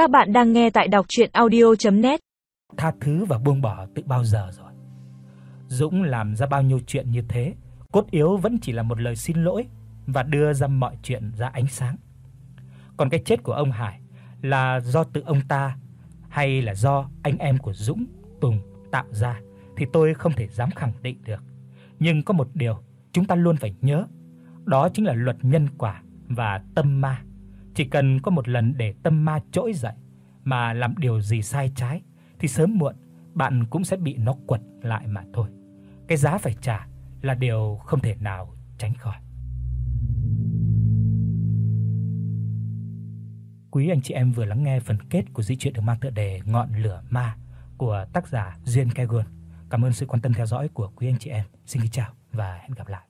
Các bạn đang nghe tại đọc audio net Tha thứ và buông bỏ từ bao giờ rồi. Dũng làm ra bao nhiêu chuyện như thế, cốt yếu vẫn chỉ là một lời xin lỗi và đưa ra mọi chuyện ra ánh sáng. Còn cái chết của ông Hải là do tự ông ta hay là do anh em của Dũng, Tùng tạo ra thì tôi không thể dám khẳng định được. Nhưng có một điều chúng ta luôn phải nhớ, đó chính là luật nhân quả và tâm ma. Chỉ cần có một lần để tâm ma trỗi dậy mà làm điều gì sai trái, thì sớm muộn bạn cũng sẽ bị nó quật lại mà thôi. Cái giá phải trả là điều không thể nào tránh khỏi. Quý anh chị em vừa lắng nghe phần kết của di truyện được mang tựa đề Ngọn lửa ma của tác giả Duyên Kegun. Cảm ơn sự quan tâm theo dõi của quý anh chị em. Xin kính chào và hẹn gặp lại.